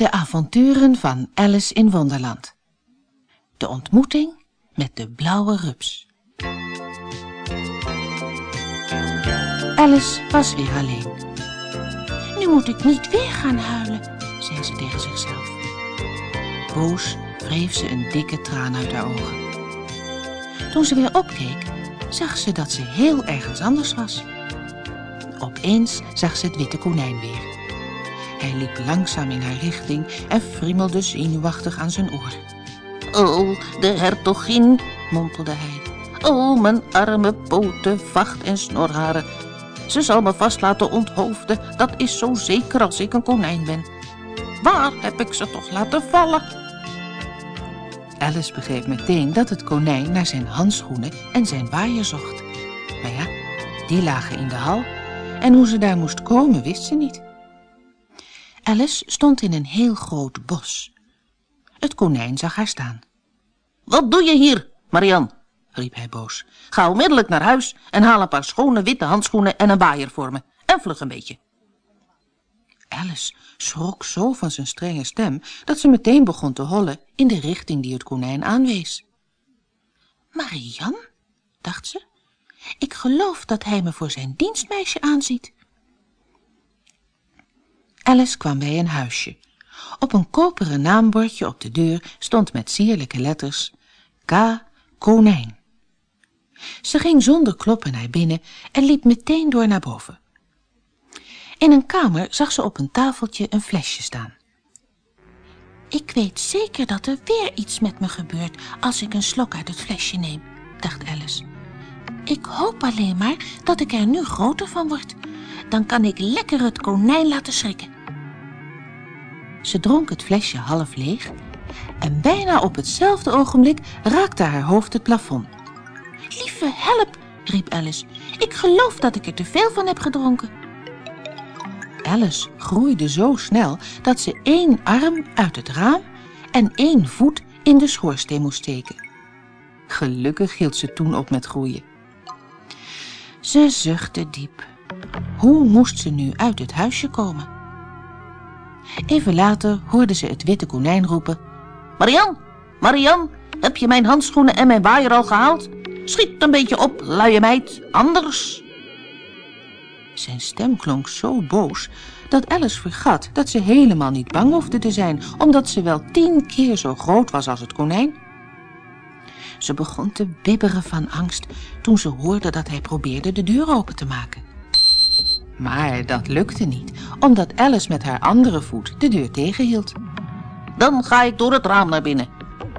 De avonturen van Alice in Wonderland. De ontmoeting met de blauwe rups. Alice was weer alleen. Nu moet ik niet weer gaan huilen, zei ze tegen zichzelf. Boos wreef ze een dikke traan uit haar ogen. Toen ze weer opkeek, zag ze dat ze heel ergens anders was. Opeens zag ze het witte konijn weer. Hij liep langzaam in haar richting en friemelde zenuwachtig aan zijn oor. Oh, de hertogin, mompelde hij. Oh, mijn arme poten, vacht en snorharen. Ze zal me vast laten onthoofden, dat is zo zeker als ik een konijn ben. Waar heb ik ze toch laten vallen? Alice begreep meteen dat het konijn naar zijn handschoenen en zijn waaier zocht. Maar ja, die lagen in de hal en hoe ze daar moest komen wist ze niet. Alice stond in een heel groot bos. Het konijn zag haar staan. Wat doe je hier, Marian? riep hij boos. Ga onmiddellijk naar huis en haal een paar schone witte handschoenen en een waaier voor me. En vlug een beetje. Alice schrok zo van zijn strenge stem dat ze meteen begon te hollen in de richting die het konijn aanwees. Marian, dacht ze, ik geloof dat hij me voor zijn dienstmeisje aanziet. Alice kwam bij een huisje. Op een koperen naambordje op de deur stond met sierlijke letters K. Konijn. Ze ging zonder kloppen naar binnen en liep meteen door naar boven. In een kamer zag ze op een tafeltje een flesje staan. Ik weet zeker dat er weer iets met me gebeurt als ik een slok uit het flesje neem, dacht Alice. Ik hoop alleen maar dat ik er nu groter van word. Dan kan ik lekker het konijn laten schrikken. Ze dronk het flesje half leeg en bijna op hetzelfde ogenblik raakte haar hoofd het plafond. Lieve help, riep Alice. Ik geloof dat ik er te veel van heb gedronken. Alice groeide zo snel dat ze één arm uit het raam en één voet in de schoorsteen moest steken. Gelukkig hield ze toen op met groeien. Ze zuchtte diep. Hoe moest ze nu uit het huisje komen? Even later hoorde ze het witte konijn roepen. Marian, Marian, heb je mijn handschoenen en mijn waaier al gehaald? Schiet een beetje op, luie meid, anders... Zijn stem klonk zo boos dat Alice vergat dat ze helemaal niet bang hoefde te zijn, omdat ze wel tien keer zo groot was als het konijn. Ze begon te bibberen van angst toen ze hoorde dat hij probeerde de deur open te maken. Maar dat lukte niet, omdat Alice met haar andere voet de deur tegenhield. Dan ga ik door het raam naar binnen,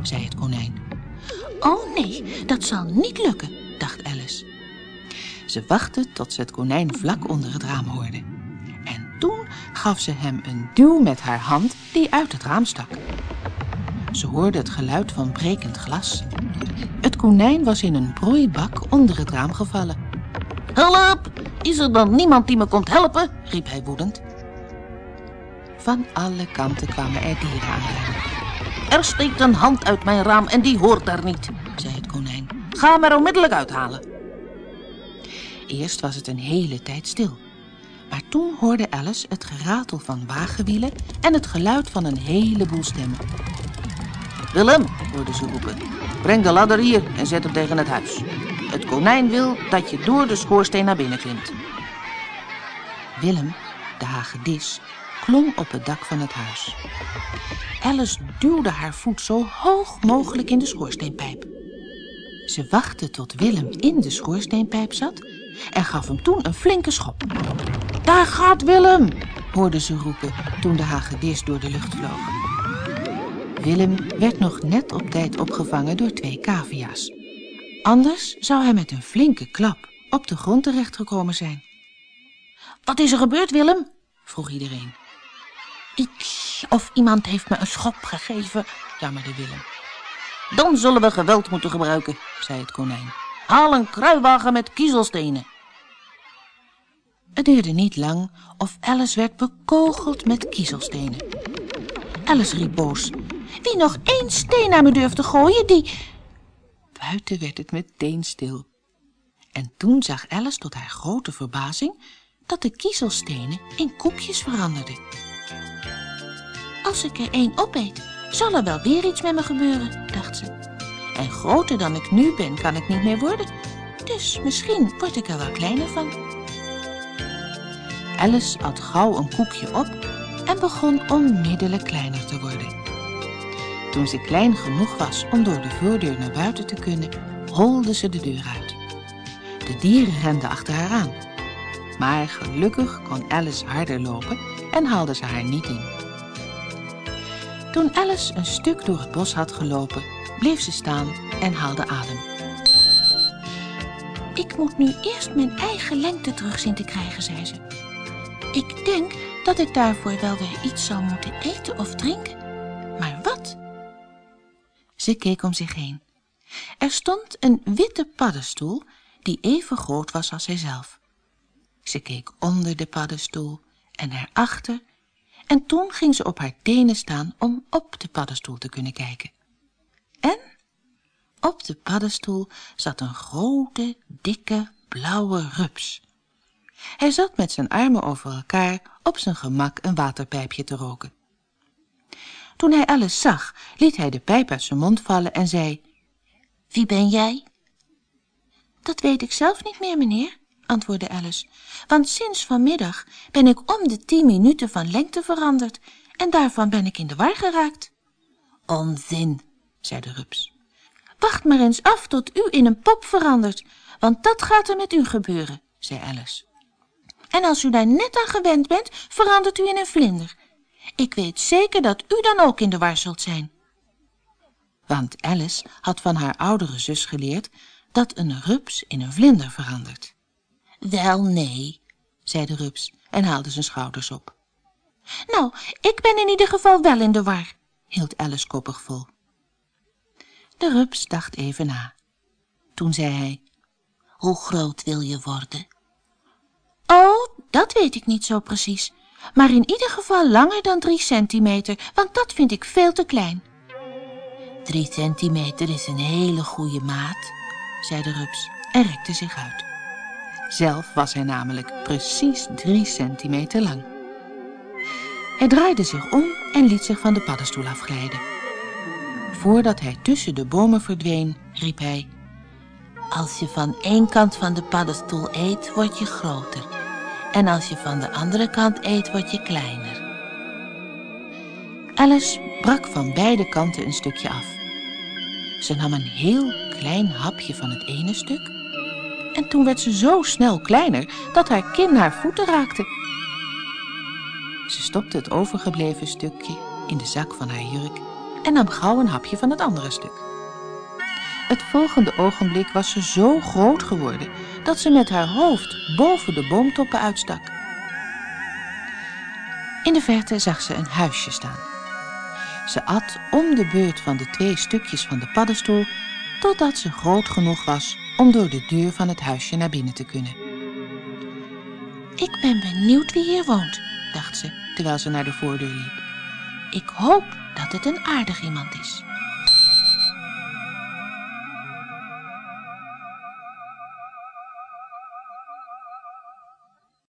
zei het konijn. Oh nee, dat zal niet lukken, dacht Alice. Ze wachtte tot ze het konijn vlak onder het raam hoorde. En toen gaf ze hem een duw met haar hand die uit het raam stak. Ze hoorde het geluid van brekend glas. Het konijn was in een broeibak onder het raam gevallen. Help! Is er dan niemand die me komt helpen? riep hij woedend. Van alle kanten kwamen er dieren aan. Er steekt een hand uit mijn raam en die hoort daar niet, zei het konijn. Ga hem er onmiddellijk uithalen. Eerst was het een hele tijd stil. Maar toen hoorde Alice het geratel van wagenwielen en het geluid van een heleboel stemmen. Willem, hoorde ze roepen, breng de ladder hier en zet hem tegen het huis. Het konijn wil dat je door de schoorsteen naar binnen klimt. Willem, de hagedis, klom op het dak van het huis. Alice duwde haar voet zo hoog mogelijk in de schoorsteenpijp. Ze wachtte tot Willem in de schoorsteenpijp zat en gaf hem toen een flinke schop. Daar gaat Willem, hoorde ze roepen toen de hagedis door de lucht vloog. Willem werd nog net op tijd opgevangen door twee cavia's. Anders zou hij met een flinke klap op de grond terechtgekomen zijn. Wat is er gebeurd, Willem? vroeg iedereen. Iets of iemand heeft me een schop gegeven, jammerde Willem. Dan zullen we geweld moeten gebruiken, zei het konijn. Haal een kruiwagen met kiezelstenen. Het duurde niet lang of Alice werd bekogeld met kiezelstenen. Alice riep boos. Wie nog één steen naar me durft te gooien, die... Buiten werd het meteen stil. En toen zag Alice tot haar grote verbazing dat de kiezelstenen in koekjes veranderden. Als ik er één opeet, zal er wel weer iets met me gebeuren, dacht ze. En groter dan ik nu ben, kan ik niet meer worden. Dus misschien word ik er wel kleiner van. Alice at gauw een koekje op en begon onmiddellijk kleiner te worden. Toen ze klein genoeg was om door de voordeur naar buiten te kunnen, holde ze de deur uit. De dieren renden achter haar aan. Maar gelukkig kon Alice harder lopen en haalde ze haar niet in. Toen Alice een stuk door het bos had gelopen, bleef ze staan en haalde adem. Ik moet nu eerst mijn eigen lengte terug zien te krijgen, zei ze. Ik denk dat ik daarvoor wel weer iets zal moeten eten of drinken. Maar wat? Ze keek om zich heen. Er stond een witte paddenstoel die even groot was als zijzelf. Ze keek onder de paddenstoel en erachter en toen ging ze op haar tenen staan om op de paddenstoel te kunnen kijken. En op de paddenstoel zat een grote, dikke, blauwe rups. Hij zat met zijn armen over elkaar op zijn gemak een waterpijpje te roken. Toen hij alles zag, liet hij de pijp uit zijn mond vallen en zei, Wie ben jij? Dat weet ik zelf niet meer, meneer, antwoordde Alice, want sinds vanmiddag ben ik om de tien minuten van lengte veranderd en daarvan ben ik in de war geraakt. Onzin, zei de rups. Wacht maar eens af tot u in een pop verandert, want dat gaat er met u gebeuren, zei Alice. En als u daar net aan gewend bent, verandert u in een vlinder. Ik weet zeker dat u dan ook in de war zult zijn. Want Alice had van haar oudere zus geleerd dat een rups in een vlinder verandert. Wel, nee, zei de rups en haalde zijn schouders op. Nou, ik ben in ieder geval wel in de war, hield Alice koppig vol. De rups dacht even na. Toen zei hij, hoe groot wil je worden? Oh, dat weet ik niet zo precies, maar in ieder geval langer dan drie centimeter, want dat vind ik veel te klein. Drie centimeter is een hele goede maat, zei de rups en rekte zich uit. Zelf was hij namelijk precies drie centimeter lang. Hij draaide zich om en liet zich van de paddenstoel afglijden. Voordat hij tussen de bomen verdween, riep hij... Als je van één kant van de paddenstoel eet, word je groter. En als je van de andere kant eet, word je kleiner. Alice brak van beide kanten een stukje af. Ze nam een heel klein hapje van het ene stuk en toen werd ze zo snel kleiner dat haar kin haar voeten raakte. Ze stopte het overgebleven stukje in de zak van haar jurk en nam gauw een hapje van het andere stuk. Het volgende ogenblik was ze zo groot geworden dat ze met haar hoofd boven de boomtoppen uitstak. In de verte zag ze een huisje staan. Ze at om de beurt van de twee stukjes van de paddenstoel totdat ze groot genoeg was om door de deur van het huisje naar binnen te kunnen. Ik ben benieuwd wie hier woont, dacht ze, terwijl ze naar de voordeur liep. Ik hoop dat het een aardig iemand is.